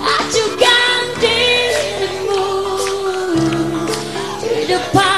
ajukan dirimu di depan